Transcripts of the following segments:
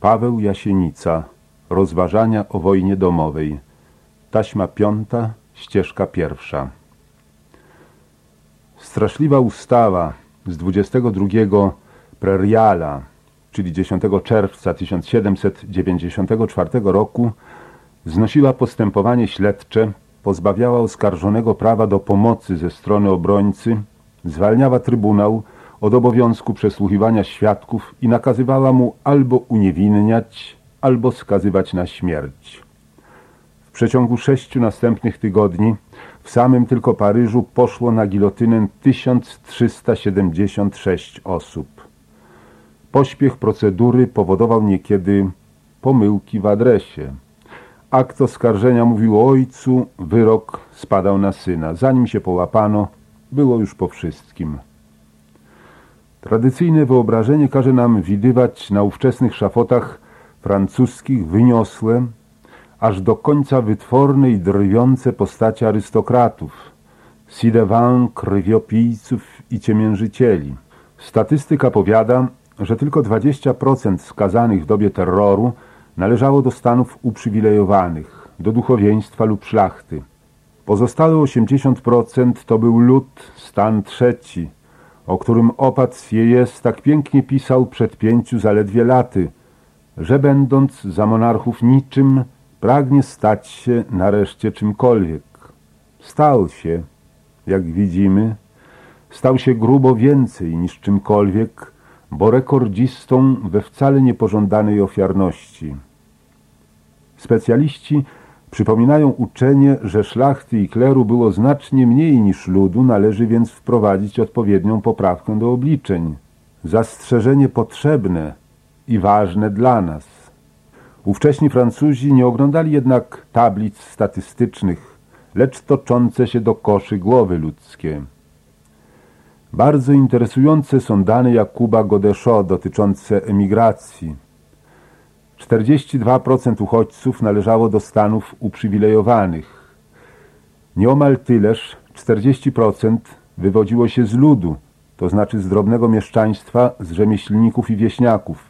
Paweł Jasienica Rozważania o wojnie domowej. Taśma piąta, ścieżka pierwsza. Straszliwa ustawa z 22 preriala, czyli 10 czerwca 1794 roku znosiła postępowanie śledcze, pozbawiała oskarżonego prawa do pomocy ze strony obrońcy, zwalniała trybunał od obowiązku przesłuchiwania świadków i nakazywała mu albo uniewinniać, albo skazywać na śmierć. W przeciągu sześciu następnych tygodni w samym tylko Paryżu poszło na gilotynę 1376 osób. Pośpiech procedury powodował niekiedy pomyłki w adresie. Akt oskarżenia mówił o ojcu, wyrok spadał na syna. Zanim się połapano, było już po wszystkim. Tradycyjne wyobrażenie każe nam widywać na ówczesnych szafotach francuskich wyniosłe, aż do końca wytworne i drwiące postacie arystokratów, sidewan, krwiopijców i ciemiężycieli. Statystyka powiada, że tylko 20% skazanych w dobie terroru należało do stanów uprzywilejowanych, do duchowieństwa lub szlachty. Pozostałe 80% to był lud, stan trzeci, o którym opat Siejes tak pięknie pisał przed pięciu zaledwie laty, że będąc za monarchów niczym, pragnie stać się nareszcie czymkolwiek. Stał się, jak widzimy, stał się grubo więcej niż czymkolwiek, bo rekordzistą we wcale niepożądanej ofiarności. Specjaliści przypominają uczenie, że szlachty i kleru było znacznie mniej niż ludu, należy więc wprowadzić odpowiednią poprawkę do obliczeń. Zastrzeżenie potrzebne i ważne dla nas. Ówcześni Francuzi nie oglądali jednak tablic statystycznych, lecz toczące się do koszy głowy ludzkie. Bardzo interesujące są dane Jakuba Godeszo dotyczące emigracji. 42% uchodźców należało do stanów uprzywilejowanych. Nieomal tyleż, 40% wywodziło się z ludu, to znaczy z drobnego mieszczaństwa, z rzemieślników i wieśniaków.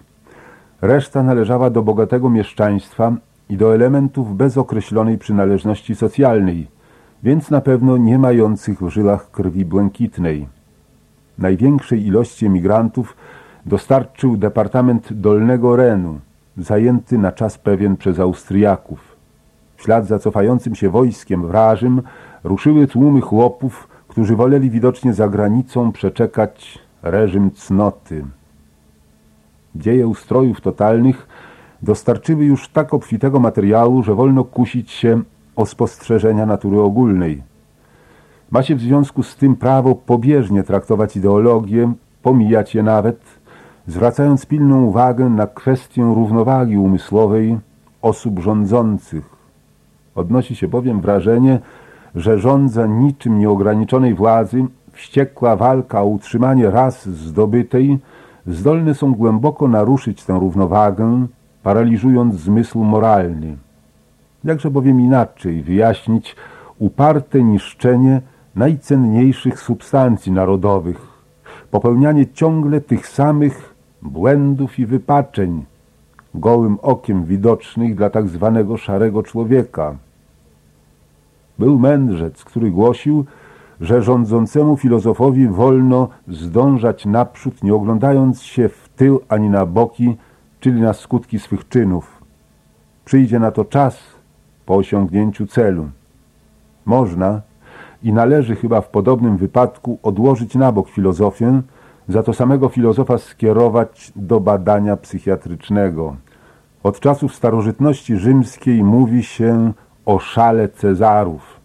Reszta należała do bogatego mieszczaństwa i do elementów bez określonej przynależności socjalnej, więc na pewno nie mających w żyłach krwi błękitnej. Największej ilości emigrantów dostarczył Departament Dolnego Renu, zajęty na czas pewien przez Austriaków. W ślad za cofającym się wojskiem wrażym ruszyły tłumy chłopów, którzy woleli widocznie za granicą przeczekać reżim cnoty. Dzieje ustrojów totalnych dostarczyły już tak obfitego materiału, że wolno kusić się o spostrzeżenia natury ogólnej. Ma się w związku z tym prawo pobieżnie traktować ideologię, pomijać je nawet, zwracając pilną uwagę na kwestię równowagi umysłowej osób rządzących. Odnosi się bowiem wrażenie, że rządza niczym nieograniczonej władzy, wściekła walka o utrzymanie raz zdobytej, zdolne są głęboko naruszyć tę równowagę, paraliżując zmysł moralny. Jakże bowiem inaczej wyjaśnić uparte niszczenie najcenniejszych substancji narodowych, popełnianie ciągle tych samych błędów i wypaczeń, gołym okiem widocznych dla tak zwanego szarego człowieka. Był mędrzec, który głosił, że rządzącemu filozofowi wolno zdążać naprzód, nie oglądając się w tył ani na boki, czyli na skutki swych czynów. Przyjdzie na to czas po osiągnięciu celu. Można i należy chyba w podobnym wypadku odłożyć na bok filozofię, za to samego filozofa skierować do badania psychiatrycznego. Od czasów starożytności rzymskiej mówi się o szale Cezarów.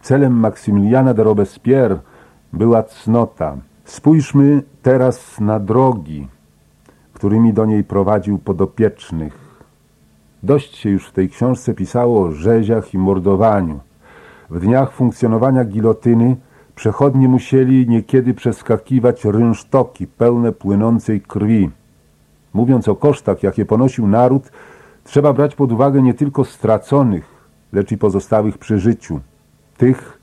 Celem Maksymiliana de Robespierre była cnota. Spójrzmy teraz na drogi, którymi do niej prowadził podopiecznych. Dość się już w tej książce pisało o rzeziach i mordowaniu. W dniach funkcjonowania gilotyny przechodnie musieli niekiedy przeskakiwać rynsztoki pełne płynącej krwi. Mówiąc o kosztach, jakie ponosił naród, trzeba brać pod uwagę nie tylko straconych, lecz i pozostałych przy życiu. Tych,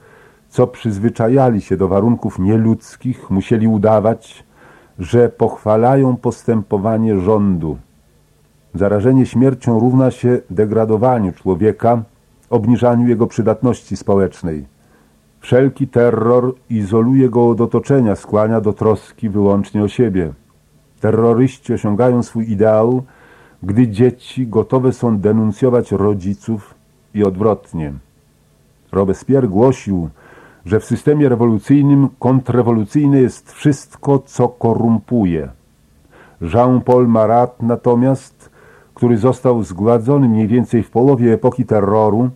co przyzwyczajali się do warunków nieludzkich, musieli udawać, że pochwalają postępowanie rządu. Zarażenie śmiercią równa się degradowaniu człowieka, obniżaniu jego przydatności społecznej. Wszelki terror izoluje go od otoczenia, skłania do troski wyłącznie o siebie. Terroryści osiągają swój ideał, gdy dzieci gotowe są denuncjować rodziców i odwrotnie. Robespierre głosił, że w systemie rewolucyjnym kontrrewolucyjne jest wszystko, co korumpuje. Jean-Paul Marat natomiast, który został zgładzony mniej więcej w połowie epoki terroru,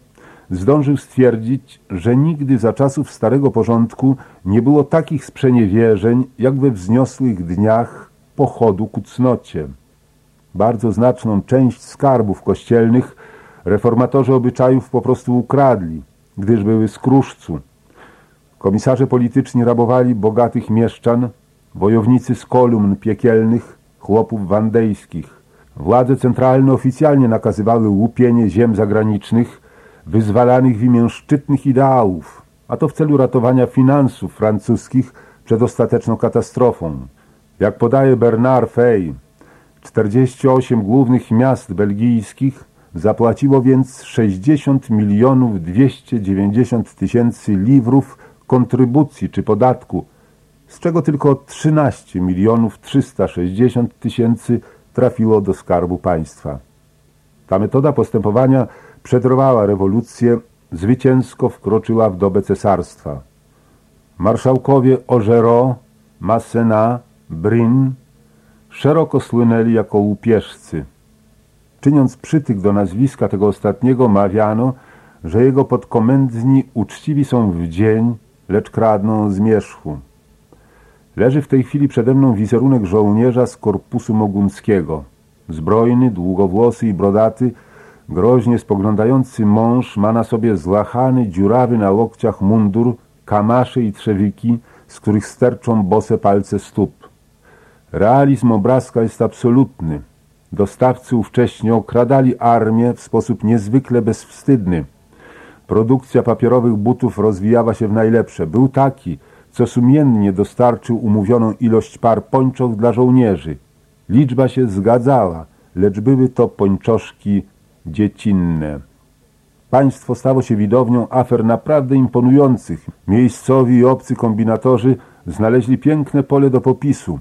zdążył stwierdzić, że nigdy za czasów starego porządku nie było takich sprzeniewierzeń, jak we wzniosłych dniach pochodu ku cnocie. Bardzo znaczną część skarbów kościelnych reformatorzy obyczajów po prostu ukradli, gdyż były z kruszcu. Komisarze polityczni rabowali bogatych mieszczan, wojownicy z kolumn piekielnych, chłopów wandejskich. Władze centralne oficjalnie nakazywały łupienie ziem zagranicznych, wyzwalanych w imię szczytnych ideałów, a to w celu ratowania finansów francuskich przed ostateczną katastrofą. Jak podaje Bernard Fay, 48 głównych miast belgijskich zapłaciło więc 60 milionów 290 tysięcy liwrów kontrybucji czy podatku, z czego tylko 13 milionów 360 tysięcy trafiło do skarbu państwa. Ta metoda postępowania przetrwała rewolucję, zwycięsko wkroczyła w dobę cesarstwa. Marszałkowie Ożero, Massena, Brin szeroko słynęli jako łupieżcy. Czyniąc przytyk do nazwiska tego ostatniego, mawiano, że jego podkomendni uczciwi są w dzień, lecz kradną z mieszchu. Leży w tej chwili przede mną wizerunek żołnierza z korpusu mogunckiego. Zbrojny, długowłosy i brodaty, groźnie spoglądający mąż ma na sobie zlachany, dziurawy na łokciach mundur, kamasze i trzewiki, z których sterczą bose palce stóp. Realizm obrazka jest absolutny. Dostawcy ówcześnie okradali armię w sposób niezwykle bezwstydny. Produkcja papierowych butów rozwijała się w najlepsze. Był taki, co sumiennie dostarczył umówioną ilość par pończoch dla żołnierzy. Liczba się zgadzała, lecz były to pończoszki dziecinne. Państwo stało się widownią afer naprawdę imponujących. Miejscowi i obcy kombinatorzy znaleźli piękne pole do popisu.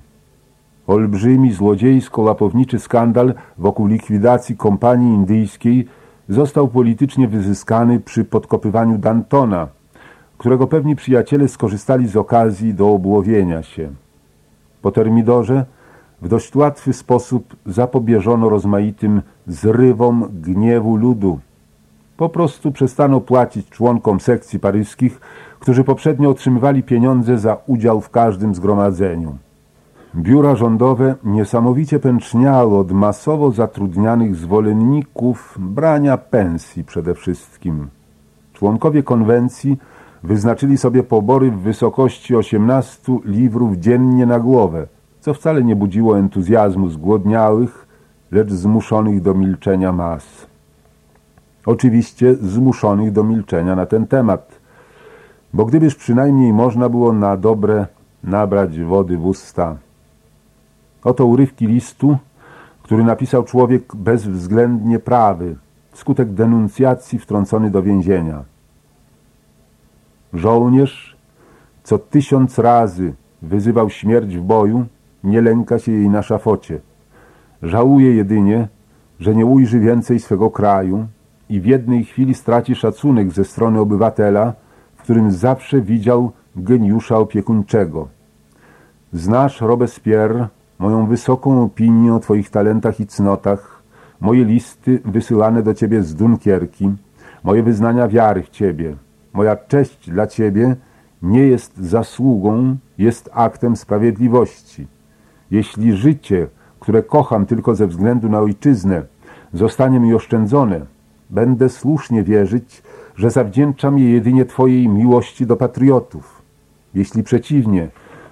Olbrzymi, złodziejsko-łapowniczy skandal wokół likwidacji kompanii indyjskiej został politycznie wyzyskany przy podkopywaniu Dantona, którego pewni przyjaciele skorzystali z okazji do obłowienia się. Po termidorze w dość łatwy sposób zapobieżono rozmaitym zrywom gniewu ludu. Po prostu przestano płacić członkom sekcji paryskich, którzy poprzednio otrzymywali pieniądze za udział w każdym zgromadzeniu. Biura rządowe niesamowicie pęczniały od masowo zatrudnianych zwolenników brania pensji przede wszystkim. Członkowie konwencji wyznaczyli sobie pobory w wysokości 18 liwrów dziennie na głowę, co wcale nie budziło entuzjazmu zgłodniałych, lecz zmuszonych do milczenia mas. Oczywiście zmuszonych do milczenia na ten temat, bo gdybyż przynajmniej można było na dobre nabrać wody w usta. Oto urywki listu, który napisał człowiek bezwzględnie prawy, wskutek denuncjacji wtrącony do więzienia. Żołnierz, co tysiąc razy wyzywał śmierć w boju, nie lęka się jej na szafocie. Żałuje jedynie, że nie ujrzy więcej swego kraju i w jednej chwili straci szacunek ze strony obywatela, w którym zawsze widział geniusza opiekuńczego. Znasz Robespierre, moją wysoką opinię o Twoich talentach i cnotach, moje listy wysyłane do Ciebie z Dunkierki, moje wyznania wiary w Ciebie. Moja cześć dla Ciebie nie jest zasługą, jest aktem sprawiedliwości. Jeśli życie, które kocham tylko ze względu na ojczyznę, zostanie mi oszczędzone, będę słusznie wierzyć, że zawdzięczam je jedynie Twojej miłości do patriotów. Jeśli przeciwnie,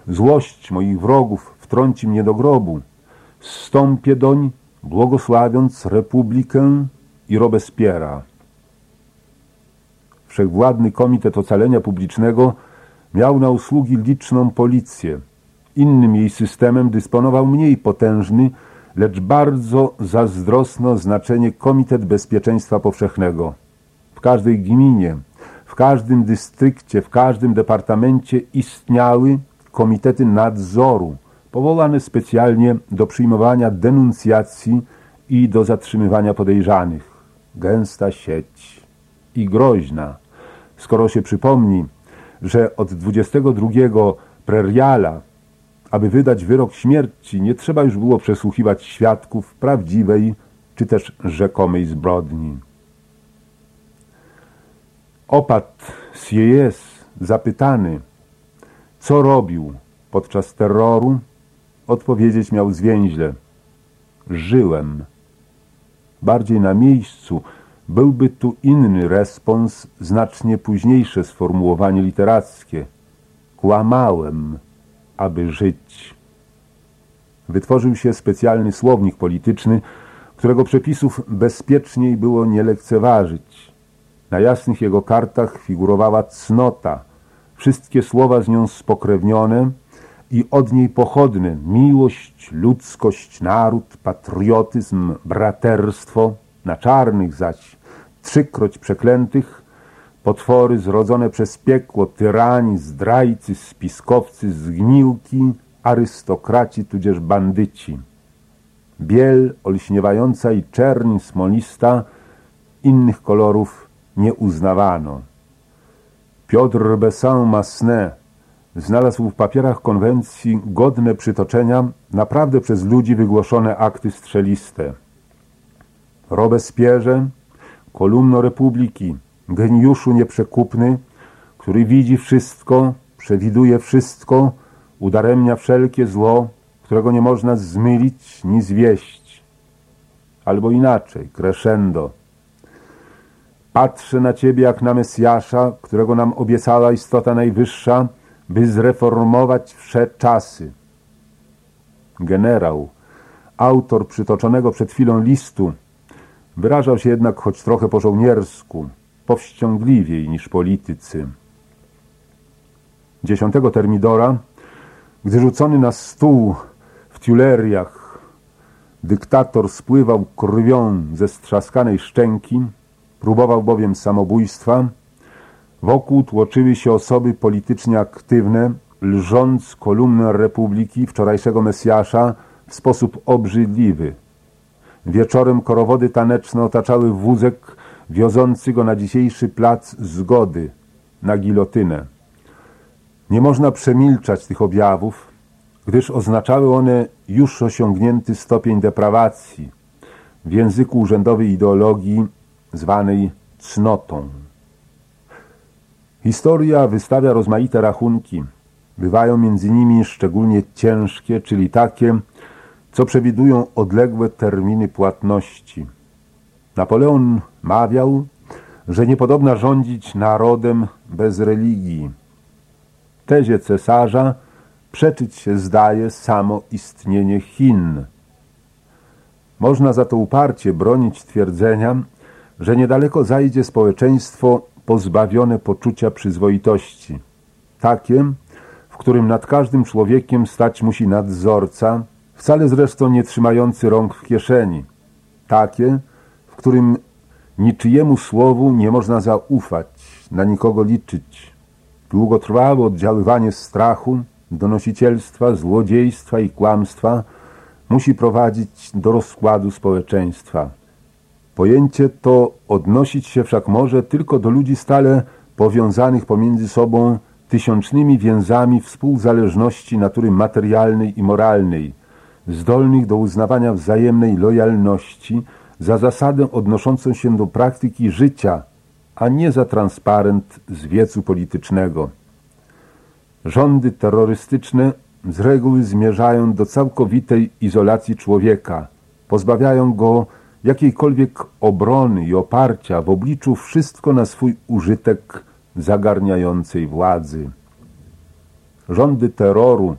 złość moich wrogów wtrąci mnie do grobu, zstąpię doń, błogosławiąc Republikę i Robespiera. Wszechwładny Komitet Ocalenia Publicznego miał na usługi liczną policję. Innym jej systemem dysponował mniej potężny, lecz bardzo zazdrosno znaczenie Komitet Bezpieczeństwa Powszechnego. W każdej gminie, w każdym dystrykcie, w każdym departamencie istniały komitety nadzoru, powołane specjalnie do przyjmowania denuncjacji i do zatrzymywania podejrzanych. Gęsta sieć i groźna, skoro się przypomni, że od 22 preriala, aby wydać wyrok śmierci, nie trzeba już było przesłuchiwać świadków prawdziwej czy też rzekomej zbrodni. Opat Sieyes, zapytany, co robił podczas terroru, odpowiedzieć miał zwięźle. Żyłem. Bardziej na miejscu byłby tu inny respons, znacznie późniejsze sformułowanie literackie. Kłamałem, aby żyć. Wytworzył się specjalny słownik polityczny, którego przepisów bezpieczniej było nie lekceważyć. Na jasnych jego kartach figurowała cnota, wszystkie słowa z nią spokrewnione i od niej pochodne miłość, ludzkość, naród, patriotyzm, braterstwo, na czarnych zaś, trzykroć przeklętych, potwory zrodzone przez piekło, tyrani, zdrajcy, spiskowcy, zgniłki, arystokraci tudzież bandyci. Biel olśniewająca i czerni smolista, innych kolorów nie uznawano. Piotr Bessin-Massenet znalazł w papierach konwencji godne przytoczenia naprawdę przez ludzi wygłoszone akty strzeliste. Robespierze, kolumno Republiki, geniuszu nieprzekupny, który widzi wszystko, przewiduje wszystko, udaremnia wszelkie zło, którego nie można zmylić ni zwieść. Albo inaczej, crescendo. Patrzę na Ciebie jak na Mesjasza, którego nam obiecała istota najwyższa, by zreformować wsze czasy. Generał, autor przytoczonego przed chwilą listu, wyrażał się jednak choć trochę po żołniersku, powściągliwiej niż politycy. Dziesiątego termidora, gdy rzucony na stół w Tuleriach, dyktator spływał krwią ze strzaskanej szczęki, próbował bowiem samobójstwa, wokół tłoczyły się osoby politycznie aktywne, lżąc kolumnę Republiki wczorajszego Mesjasza w sposób obrzydliwy. Wieczorem korowody taneczne otaczały wózek wiozący go na dzisiejszy plac zgody, na gilotynę. Nie można przemilczać tych objawów, gdyż oznaczały one już osiągnięty stopień deprawacji w języku urzędowej ideologii zwanej cnotą. Historia wystawia rozmaite rachunki. Bywają między nimi szczególnie ciężkie, czyli takie, co przewidują odległe terminy płatności. Napoleon mawiał, że niepodobna rządzić narodem bez religii. Tezie cesarza przeczyć się zdaje samo istnienie Chin. Można za to uparcie bronić twierdzenia, że niedaleko zajdzie społeczeństwo pozbawione poczucia przyzwoitości. Takie, w którym nad każdym człowiekiem stać musi nadzorca, wcale zresztą nie trzymający rąk w kieszeni. Takie, którym niczyjemu słowu nie można zaufać, na nikogo liczyć. Długotrwałe oddziaływanie strachu, donosicielstwa, złodziejstwa i kłamstwa musi prowadzić do rozkładu społeczeństwa. Pojęcie to odnosić się wszak może tylko do ludzi stale powiązanych pomiędzy sobą tysiącznymi więzami współzależności natury materialnej i moralnej, zdolnych do uznawania wzajemnej lojalności za zasadę odnoszącą się do praktyki życia, a nie za transparent z wiecu politycznego. Rządy terrorystyczne z reguły zmierzają do całkowitej izolacji człowieka, pozbawiają go jakiejkolwiek obrony i oparcia w obliczu wszystko na swój użytek zagarniającej władzy. Rządy terroru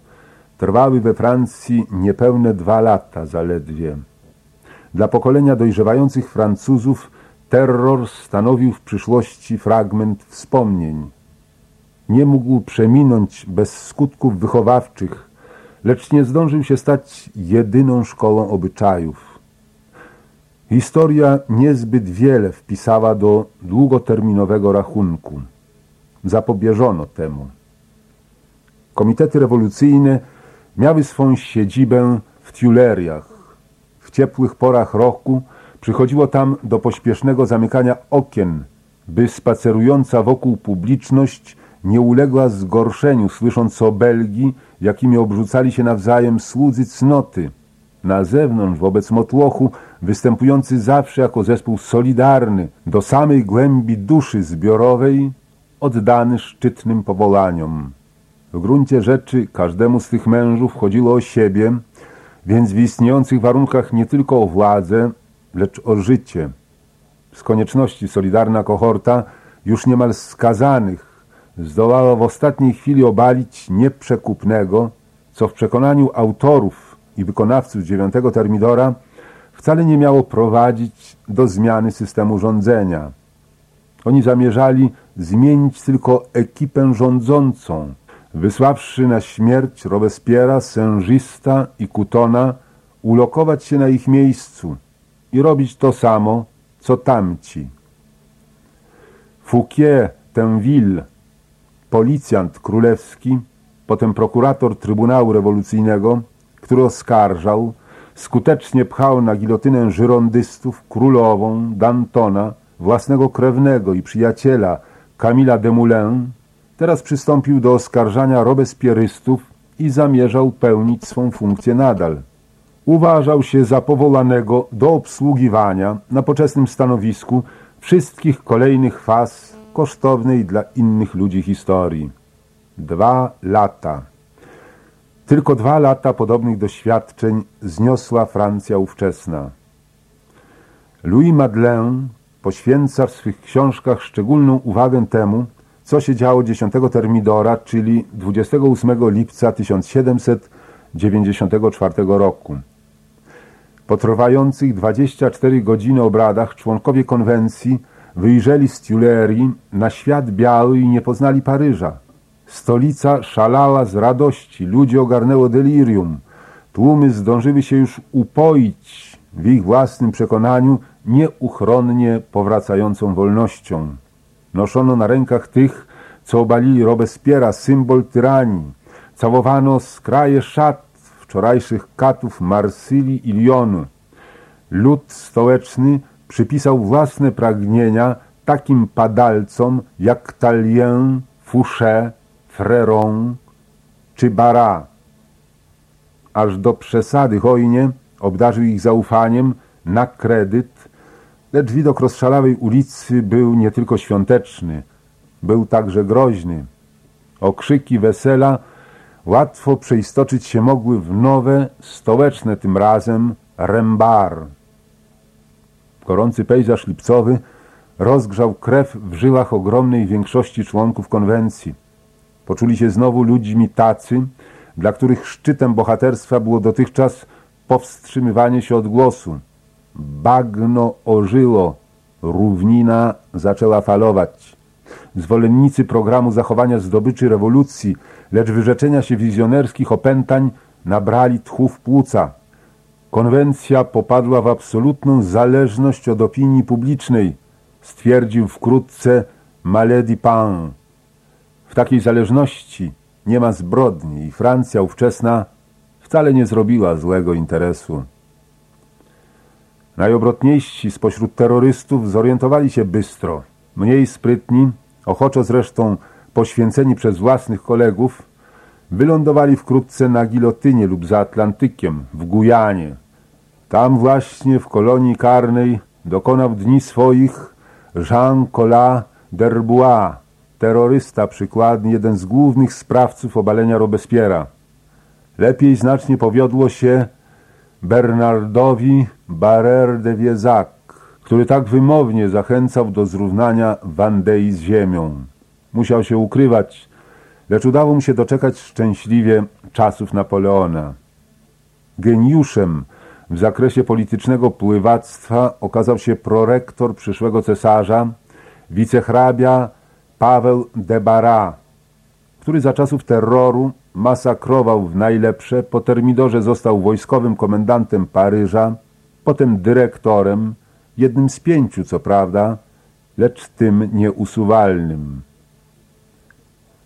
trwały we Francji niepełne dwa lata zaledwie. Dla pokolenia dojrzewających Francuzów terror stanowił w przyszłości fragment wspomnień. Nie mógł przeminąć bez skutków wychowawczych, lecz nie zdążył się stać jedyną szkołą obyczajów. Historia niezbyt wiele wpisała do długoterminowego rachunku. Zapobieżono temu. Komitety rewolucyjne miały swą siedzibę w Tuleriach. Ciepłych porach roku przychodziło tam do pośpiesznego zamykania okien, by spacerująca wokół publiczność nie uległa zgorszeniu, słysząc o Belgii, jakimi obrzucali się nawzajem słudzy cnoty. Na zewnątrz, wobec motłochu, występujący zawsze jako zespół solidarny, do samej głębi duszy zbiorowej, oddany szczytnym powołaniom. W gruncie rzeczy każdemu z tych mężów chodziło o siebie, więc w istniejących warunkach nie tylko o władzę, lecz o życie. Z konieczności solidarna kohorta już niemal skazanych zdołała w ostatniej chwili obalić nieprzekupnego, co w przekonaniu autorów i wykonawców dziewiątego termidora wcale nie miało prowadzić do zmiany systemu rządzenia. Oni zamierzali zmienić tylko ekipę rządzącą, wysławszy na śmierć Robespiera, Sężista i Kutona, ulokować się na ich miejscu i robić to samo, co tamci. Fouquier Tenville, policjant królewski, potem prokurator Trybunału Rewolucyjnego, który oskarżał, skutecznie pchał na gilotynę żyrondystów królową Dantona, własnego krewnego i przyjaciela Camila Desmoulins, teraz przystąpił do oskarżania robespierystów i zamierzał pełnić swą funkcję nadal. Uważał się za powolanego do obsługiwania na poczesnym stanowisku wszystkich kolejnych faz kosztownej dla innych ludzi historii. Dwa lata. Tylko dwa lata podobnych doświadczeń zniosła Francja ówczesna. Louis Madeleine poświęca w swych książkach szczególną uwagę temu, co się działo 10 termidora, czyli 28 lipca 1794 roku. Po trwających 24 godziny obradach członkowie konwencji wyjrzeli z Tuilerii na świat biały i nie poznali Paryża. Stolica szalała z radości, ludzi ogarnęło delirium. Tłumy zdążyły się już upoić w ich własnym przekonaniu nieuchronnie powracającą wolnością. Noszono na rękach tych, co obalili Robespiera, symbol tyranii. Całowano skraje szat wczorajszych katów Marsylii i Lyonu. Lud stołeczny przypisał własne pragnienia takim padalcom jak Talien, Fouché, Fréron czy Bara. Aż do przesady hojnie obdarzył ich zaufaniem na kredyt, lecz widok rozszalałej ulicy był nie tylko świąteczny, był także groźny. Okrzyki wesela łatwo przeistoczyć się mogły w nowe, stołeczne tym razem, rembar. Gorący pejzaż lipcowy rozgrzał krew w żyłach ogromnej większości członków konwencji. Poczuli się znowu ludźmi tacy, dla których szczytem bohaterstwa było dotychczas powstrzymywanie się od głosu. Bagno ożyło, równina zaczęła falować. Zwolennicy programu zachowania zdobyczy rewolucji lecz wyrzeczenia się wizjonerskich opętań nabrali tchu w płuca. Konwencja popadła w absolutną zależność od opinii publicznej, stwierdził wkrótce Maledi Pan. W takiej zależności nie ma zbrodni i Francja ówczesna wcale nie zrobiła złego interesu. Najobrotniejsi spośród terrorystów zorientowali się bystro. Mniej sprytni, ochoczo zresztą poświęceni przez własnych kolegów, wylądowali wkrótce na gilotynie lub za Atlantykiem, w Gujanie. Tam właśnie w kolonii karnej dokonał dni swoich Jean Colas d'Herbois, terrorysta przykładny, jeden z głównych sprawców obalenia Robespiera. Lepiej znacznie powiodło się Bernardowi Barrer de Viezac, który tak wymownie zachęcał do zrównania Wandei z ziemią. Musiał się ukrywać, lecz udało mu się doczekać szczęśliwie czasów Napoleona. Geniuszem w zakresie politycznego pływactwa okazał się prorektor przyszłego cesarza, wicehrabia Paweł de Bara. Który za czasów terroru masakrował w najlepsze, po termidorze został wojskowym komendantem Paryża, potem dyrektorem, jednym z pięciu co prawda, lecz tym nieusuwalnym.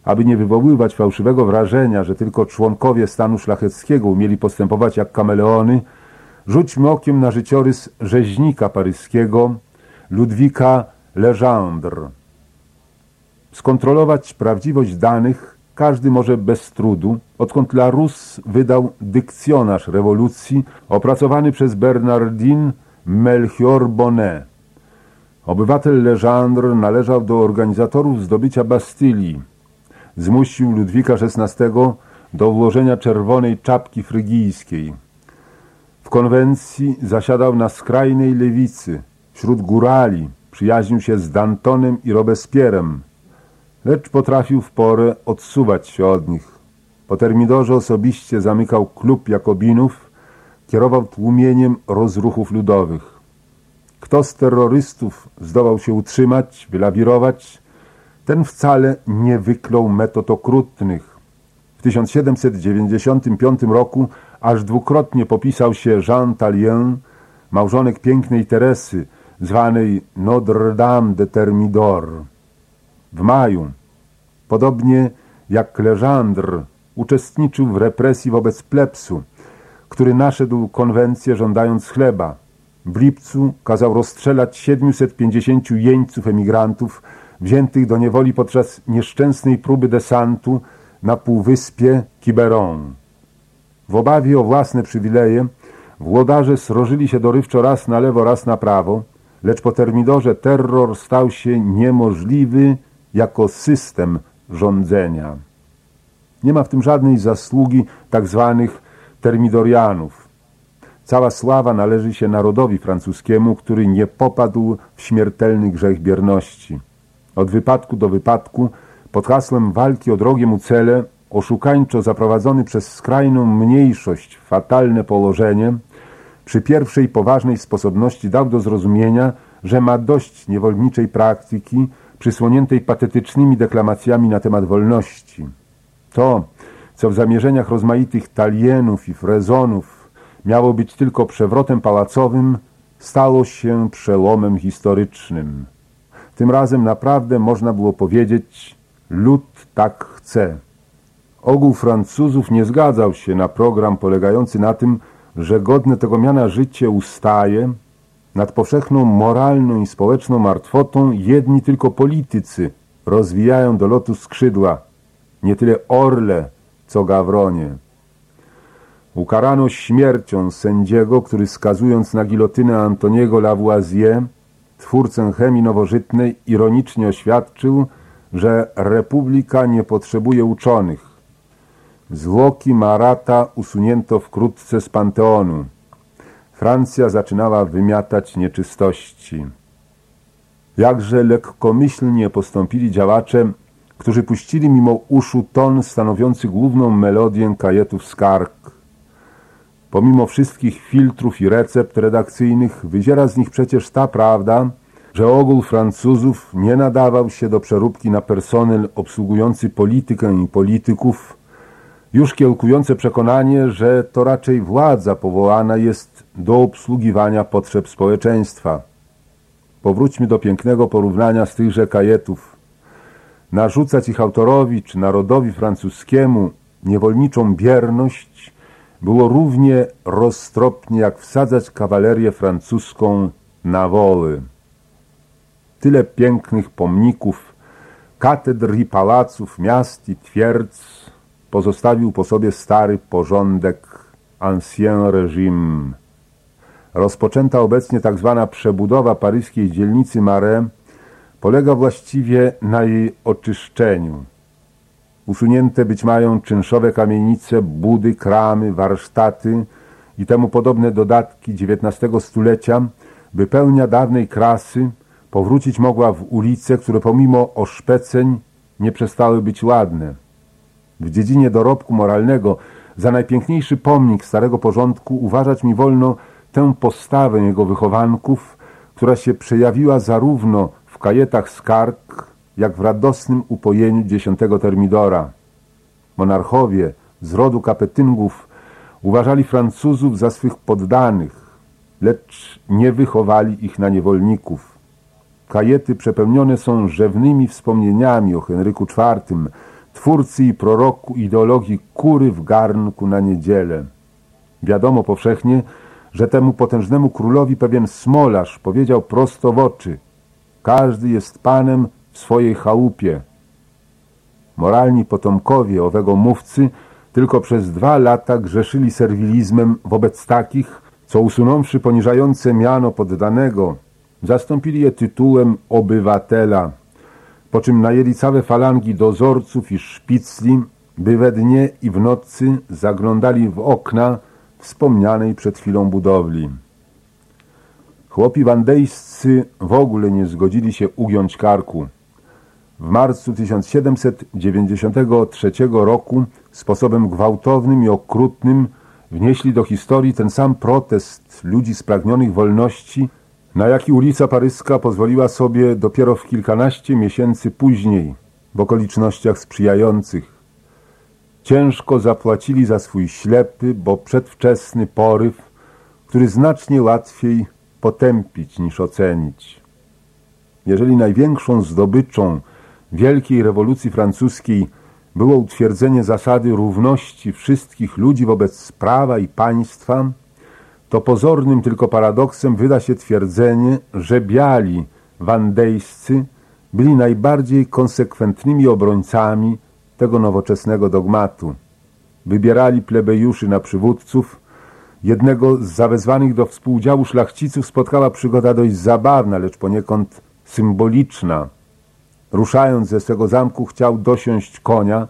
Aby nie wywoływać fałszywego wrażenia, że tylko członkowie stanu szlacheckiego umieli postępować jak kameleony, rzućmy okiem na życiorys rzeźnika paryskiego Ludwika Legendre. Skontrolować prawdziwość danych każdy może bez trudu, odkąd Larousse wydał dykcjonarz rewolucji opracowany przez Bernardine Melchior Bonnet. Obywatel Legendre należał do organizatorów zdobycia Bastylii. Zmusił Ludwika XVI do włożenia czerwonej czapki frygijskiej. W konwencji zasiadał na skrajnej lewicy, wśród górali, przyjaźnił się z Dantonem i Robespierrem, lecz potrafił w porę odsuwać się od nich. Po termidorze osobiście zamykał klub Jakobinów, kierował tłumieniem rozruchów ludowych. Kto z terrorystów zdołał się utrzymać, wylawirować, ten wcale nie wyklął metod okrutnych. W 1795 roku aż dwukrotnie popisał się Jean Talien, małżonek pięknej Teresy, zwanej Notre Dame de Thermidor. W maju, podobnie jak Legendre, uczestniczył w represji wobec plepsu, który naszedł konwencję żądając chleba. W lipcu kazał rozstrzelać 750 jeńców emigrantów wziętych do niewoli podczas nieszczęsnej próby desantu na półwyspie Quiberon. W obawie o własne przywileje włodarze srożyli się dorywczo raz na lewo, raz na prawo, lecz po termidorze terror stał się niemożliwy jako system rządzenia. Nie ma w tym żadnej zasługi tak zwanych termidorianów. Cała sława należy się narodowi francuskiemu, który nie popadł w śmiertelny grzech bierności. Od wypadku do wypadku, pod hasłem walki o drogie mu cele, oszukańczo zaprowadzony przez skrajną mniejszość fatalne położenie, przy pierwszej poważnej sposobności dał do zrozumienia, że ma dość niewolniczej praktyki, przysłoniętej patetycznymi deklamacjami na temat wolności. To, co w zamierzeniach rozmaitych talienów i frezonów miało być tylko przewrotem pałacowym, stało się przełomem historycznym. Tym razem naprawdę można było powiedzieć lud tak chce. Ogół Francuzów nie zgadzał się na program polegający na tym, że godne tego miana życie ustaje, nad powszechną moralną i społeczną martwotą jedni tylko politycy rozwijają do lotu skrzydła, nie tyle orle, co gawronie. Ukarano śmiercią sędziego, który skazując na gilotynę Antoniego Lavoisier, twórcę chemii nowożytnej, ironicznie oświadczył, że republika nie potrzebuje uczonych. Zwłoki Marata usunięto wkrótce z Panteonu. Francja zaczynała wymiatać nieczystości. Jakże lekkomyślnie postąpili działacze, którzy puścili mimo uszu ton stanowiący główną melodię kajetów skarg. Pomimo wszystkich filtrów i recept redakcyjnych wyziera z nich przecież ta prawda, że ogół Francuzów nie nadawał się do przeróbki na personel obsługujący politykę i polityków, już kiełkujące przekonanie, że to raczej władza powołana jest do obsługiwania potrzeb społeczeństwa. Powróćmy do pięknego porównania z tychże kajetów. Narzucać ich autorowi czy narodowi francuskiemu niewolniczą bierność było równie roztropnie jak wsadzać kawalerię francuską na woły. Tyle pięknych pomników, katedr i pałaców, miast i twierdz pozostawił po sobie stary porządek Ancien Régime. Rozpoczęta obecnie tak zwana przebudowa paryskiej dzielnicy Marais polega właściwie na jej oczyszczeniu. Usunięte być mają czynszowe kamienice, budy, kramy, warsztaty i temu podobne dodatki XIX stulecia, by pełnia dawnej krasy powrócić mogła w ulice, które pomimo oszpeceń nie przestały być ładne. W dziedzinie dorobku moralnego za najpiękniejszy pomnik starego porządku uważać mi wolno tę postawę jego wychowanków, która się przejawiła zarówno w kajetach skarg, jak w radosnym upojeniu dziesiątego termidora. Monarchowie z rodu kapetyngów uważali Francuzów za swych poddanych, lecz nie wychowali ich na niewolników. Kajety przepełnione są rzewnymi wspomnieniami o Henryku IV, twórcy i proroku ideologii kury w garnku na niedzielę. Wiadomo powszechnie, że temu potężnemu królowi pewien smolarz powiedział prosto w oczy Każdy jest panem w swojej chałupie. Moralni potomkowie owego mówcy tylko przez dwa lata grzeszyli serwilizmem wobec takich, co usunąwszy poniżające miano poddanego, zastąpili je tytułem obywatela, po czym najęli całe falangi dozorców i szpicli, by we dnie i w nocy zaglądali w okna wspomnianej przed chwilą budowli. Chłopi wandejscy w ogóle nie zgodzili się ugiąć karku. W marcu 1793 roku sposobem gwałtownym i okrutnym wnieśli do historii ten sam protest ludzi spragnionych wolności, na jaki ulica Paryska pozwoliła sobie dopiero w kilkanaście miesięcy później, w okolicznościach sprzyjających. Ciężko zapłacili za swój ślepy, bo przedwczesny poryw, który znacznie łatwiej potępić niż ocenić. Jeżeli największą zdobyczą wielkiej rewolucji francuskiej było utwierdzenie zasady równości wszystkich ludzi wobec prawa i państwa, to pozornym tylko paradoksem wyda się twierdzenie, że biali wandejscy byli najbardziej konsekwentnymi obrońcami tego nowoczesnego dogmatu. Wybierali plebejuszy na przywódców, jednego z zawezwanych do współdziału szlachciców spotkała przygoda dość zabawna, lecz poniekąd symboliczna. Ruszając ze swego zamku chciał dosiąść konia,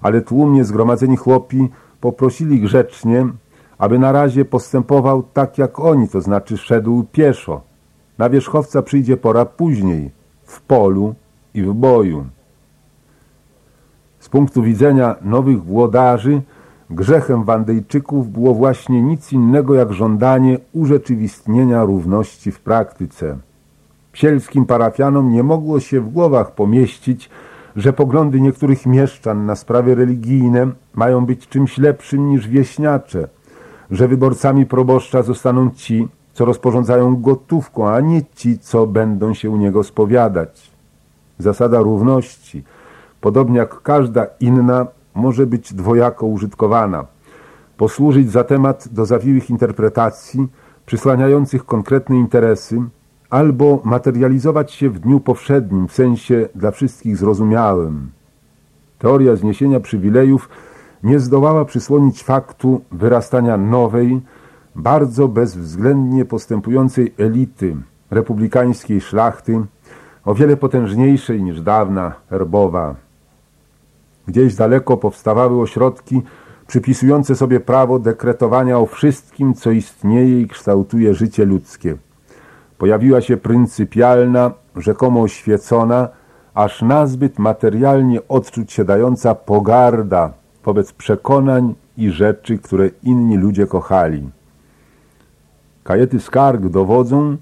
ale tłumnie zgromadzeni chłopi poprosili grzecznie, aby na razie postępował tak jak oni, to znaczy szedł pieszo. Na wierzchowca przyjdzie pora później, w polu i w boju. Z punktu widzenia nowych włodarzy grzechem Wandejczyków było właśnie nic innego jak żądanie urzeczywistnienia równości w praktyce. Sielskim parafianom nie mogło się w głowach pomieścić, że poglądy niektórych mieszczan na sprawy religijne mają być czymś lepszym niż wieśniacze, że wyborcami proboszcza zostaną ci, co rozporządzają gotówką, a nie ci, co będą się u niego spowiadać. Zasada równości, podobnie jak każda inna, może być dwojako użytkowana. Posłużyć za temat do zawiłych interpretacji, przysłaniających konkretne interesy, albo materializować się w dniu powszednim, w sensie dla wszystkich zrozumiałym. Teoria zniesienia przywilejów nie zdołała przysłonić faktu wyrastania nowej, bardzo bezwzględnie postępującej elity republikańskiej szlachty, o wiele potężniejszej niż dawna herbowa. Gdzieś daleko powstawały ośrodki przypisujące sobie prawo dekretowania o wszystkim, co istnieje i kształtuje życie ludzkie. Pojawiła się pryncypialna, rzekomo oświecona, aż nazbyt materialnie odczuć się dająca pogarda wobec przekonań i rzeczy, które inni ludzie kochali. Kajety skarg dowodzą,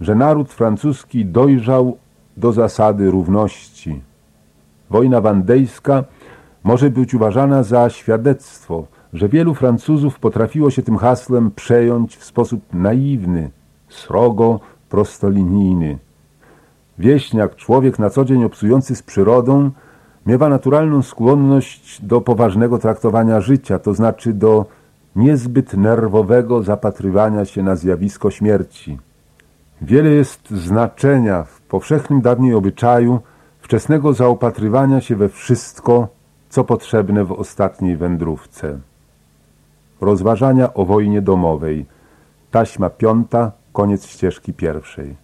że naród francuski dojrzał do zasady równości. Wojna wandejska może być uważana za świadectwo, że wielu Francuzów potrafiło się tym hasłem przejąć w sposób naiwny, srogo prostolinijny. Wieśniak, człowiek na co dzień obcujący z przyrodą, miewa naturalną skłonność do poważnego traktowania życia, to znaczy do niezbyt nerwowego zapatrywania się na zjawisko śmierci. Wiele jest znaczenia w powszechnym dawniej obyczaju wczesnego zaopatrywania się we wszystko, co potrzebne w ostatniej wędrówce. Rozważania o wojnie domowej. Taśma piąta, koniec ścieżki pierwszej.